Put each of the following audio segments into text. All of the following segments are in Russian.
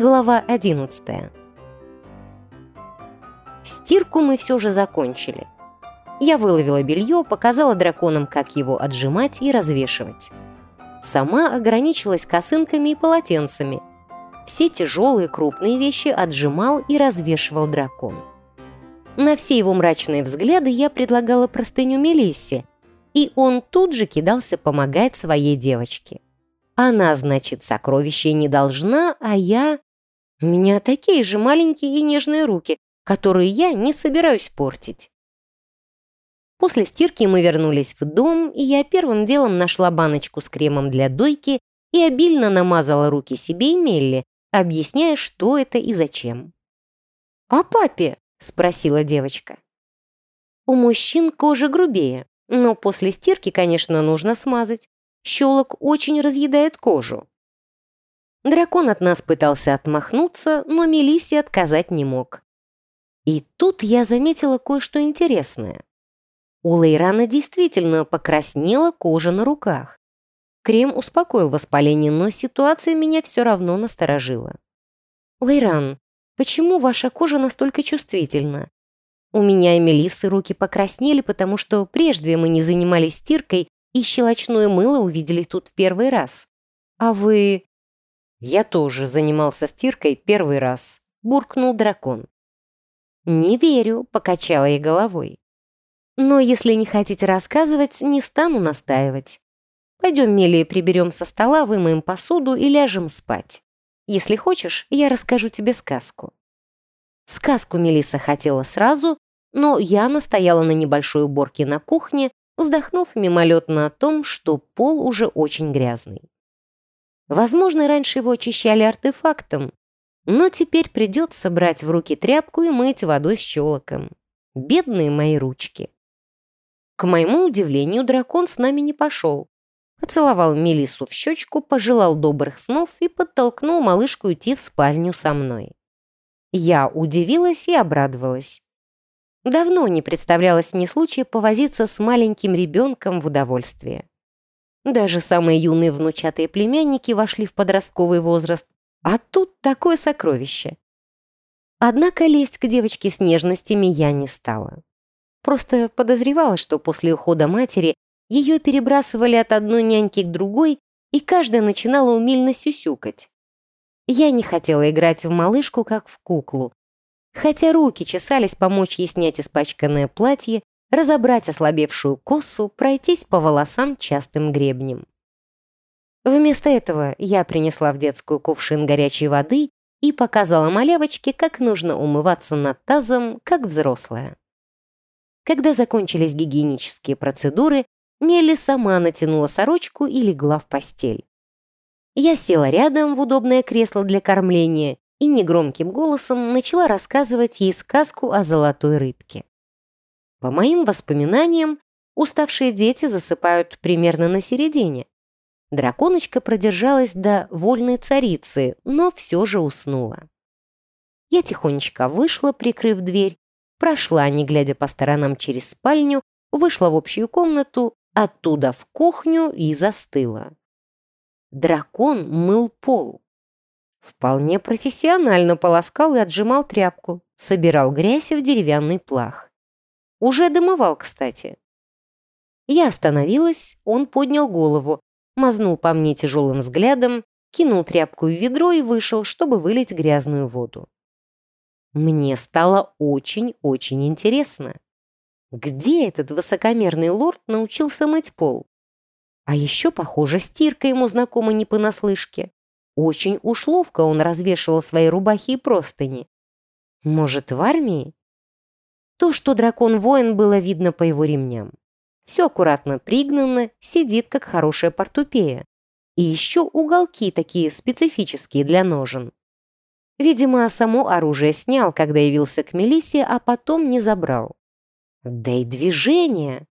Глава 11 Стирку мы все же закончили. Я выловила белье, показала драконам, как его отжимать и развешивать. Сама ограничилась косынками и полотенцами. Все тяжелые крупные вещи отжимал и развешивал дракон. На все его мрачные взгляды я предлагала простыню Мелиссе, и он тут же кидался помогать своей девочке. Она, значит, сокровища не должна, а я... У меня такие же маленькие и нежные руки, которые я не собираюсь портить. После стирки мы вернулись в дом, и я первым делом нашла баночку с кремом для дойки и обильно намазала руки себе и Мелли, объясняя, что это и зачем. «А папе?» – спросила девочка. «У мужчин кожа грубее, но после стирки, конечно, нужно смазать. Щелок очень разъедает кожу. Дракон от нас пытался отмахнуться, но Мелиссе отказать не мог. И тут я заметила кое-что интересное. У Лейрана действительно покраснела кожа на руках. Крем успокоил воспаление, но ситуация меня все равно насторожила. «Лейран, почему ваша кожа настолько чувствительна? У меня и Мелиссы руки покраснели, потому что прежде мы не занимались стиркой и щелочное мыло увидели тут в первый раз. А вы...» «Я тоже занимался стиркой первый раз», — буркнул дракон. «Не верю», — покачала я головой. «Но если не хотите рассказывать, не стану настаивать. Пойдем, Мелия, приберем со стола, вымоем посуду и ляжем спать. Если хочешь, я расскажу тебе сказку». Сказку Мелиса хотела сразу, но я настояла на небольшой уборке на кухне, вздохнув мимолетно о том, что пол уже очень грязный. Возможно, раньше его очищали артефактом, но теперь придется брать в руки тряпку и мыть водой с щелоком. Бедные мои ручки. К моему удивлению, дракон с нами не пошел. Поцеловал Мелису в щечку, пожелал добрых снов и подтолкнул малышку идти в спальню со мной. Я удивилась и обрадовалась. Давно не представлялось мне случая повозиться с маленьким ребенком в удовольствие. Даже самые юные внучатые племянники вошли в подростковый возраст, а тут такое сокровище. Однако лезть к девочке с нежностями я не стала. Просто подозревала, что после ухода матери ее перебрасывали от одной няньки к другой, и каждая начинала умильно сюсюкать. Я не хотела играть в малышку, как в куклу, хотя руки чесались помочь ей снять испачканное платье, разобрать ослабевшую косу, пройтись по волосам частым гребнем. Вместо этого я принесла в детскую кувшин горячей воды и показала малявочке, как нужно умываться над тазом, как взрослая. Когда закончились гигиенические процедуры, Мелли сама натянула сорочку и легла в постель. Я села рядом в удобное кресло для кормления и негромким голосом начала рассказывать ей сказку о золотой рыбке. По моим воспоминаниям, уставшие дети засыпают примерно на середине. Драконочка продержалась до вольной царицы, но все же уснула. Я тихонечко вышла, прикрыв дверь, прошла, не глядя по сторонам через спальню, вышла в общую комнату, оттуда в кухню и застыла. Дракон мыл пол. Вполне профессионально полоскал и отжимал тряпку, собирал грязь в деревянный плах. Уже домывал, кстати. Я остановилась, он поднял голову, мазнул по мне тяжелым взглядом, кинул тряпку в ведро и вышел, чтобы вылить грязную воду. Мне стало очень-очень интересно. Где этот высокомерный лорд научился мыть пол? А еще, похоже, стирка ему знакома не понаслышке. Очень уж ловко он развешивал свои рубахи и простыни. Может, в армии? То, что дракон-воин, было видно по его ремням. Все аккуратно пригнано, сидит, как хорошая портупея. И еще уголки такие специфические для ножен. Видимо, само оружие снял, когда явился к Мелиссе, а потом не забрал. Да и движение.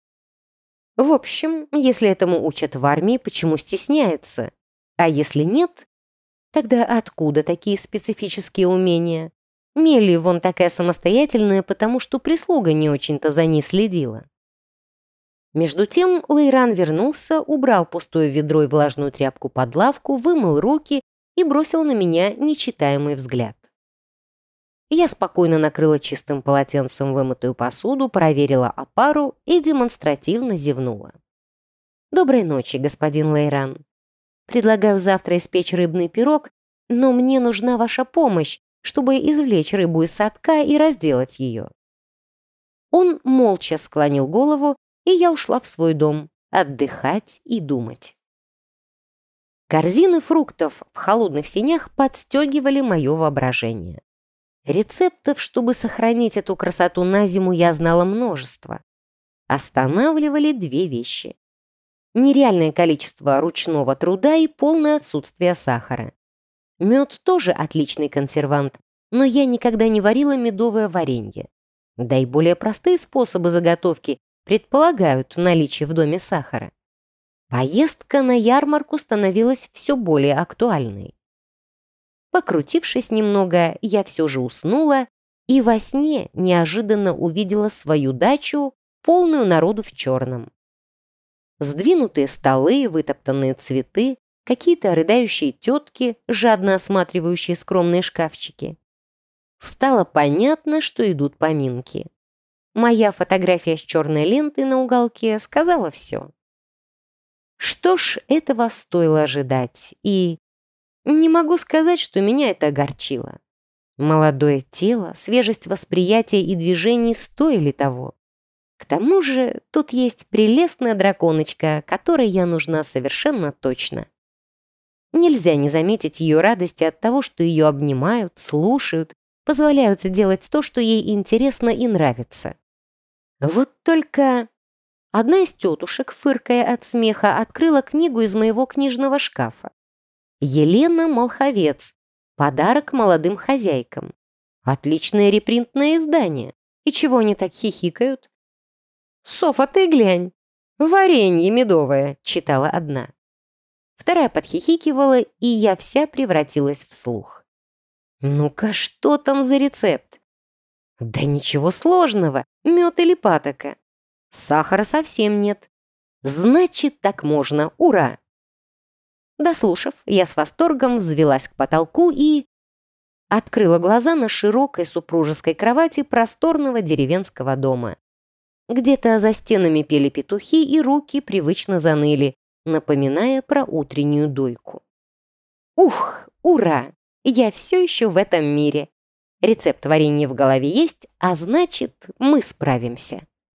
В общем, если этому учат в армии, почему стесняется? А если нет, Тогда откуда такие специфические умения? Мелли вон такая самостоятельная, потому что прислуга не очень-то за ней следила. Между тем Лейран вернулся, убрал пустое ведро и влажную тряпку под лавку, вымыл руки и бросил на меня нечитаемый взгляд. Я спокойно накрыла чистым полотенцем вымытую посуду, проверила опару и демонстративно зевнула. «Доброй ночи, господин Лейран. Предлагаю завтра испечь рыбный пирог, но мне нужна ваша помощь, чтобы извлечь рыбу из садка и разделать ее». Он молча склонил голову, и я ушла в свой дом отдыхать и думать. Корзины фруктов в холодных сенях подстегивали мое воображение. Рецептов, чтобы сохранить эту красоту на зиму, я знала множество. Останавливали две вещи. Нереальное количество ручного труда и полное отсутствие сахара. Мед тоже отличный консервант, но я никогда не варила медовое варенье. Да и более простые способы заготовки предполагают наличие в доме сахара. Поездка на ярмарку становилась все более актуальной. Покрутившись немного, я все же уснула и во сне неожиданно увидела свою дачу, полную народу в черном. Сдвинутые столы, вытоптанные цветы, какие-то рыдающие тетки, жадно осматривающие скромные шкафчики. Стало понятно, что идут поминки. Моя фотография с черной лентой на уголке сказала все. Что ж, этого стоило ожидать, и... Не могу сказать, что меня это огорчило. Молодое тело, свежесть восприятия и движений стоили того. К тому же тут есть прелестная драконочка, которой я нужна совершенно точно. Нельзя не заметить ее радости от того, что ее обнимают, слушают, позволяют делать то, что ей интересно и нравится. Вот только Одна из тетушек, фыркая от смеха, открыла книгу из моего книжного шкафа. Елена Молховец. Подарок молодым хозяйкам. Отличное репринтное издание. И чего они так хихикают? «Софа, ты глянь! Варенье медовое!» — читала одна. Вторая подхихикивала, и я вся превратилась в слух. «Ну-ка, что там за рецепт?» «Да ничего сложного, мед или патока. Сахара совсем нет. Значит, так можно. Ура! Дослушав, я с восторгом взвелась к потолку и... Открыла глаза на широкой супружеской кровати просторного деревенского дома. Где-то за стенами пели петухи, и руки привычно заныли, напоминая про утреннюю дойку. Ух, ура! Я все еще в этом мире. Рецепт варенья в голове есть, а значит, мы справимся.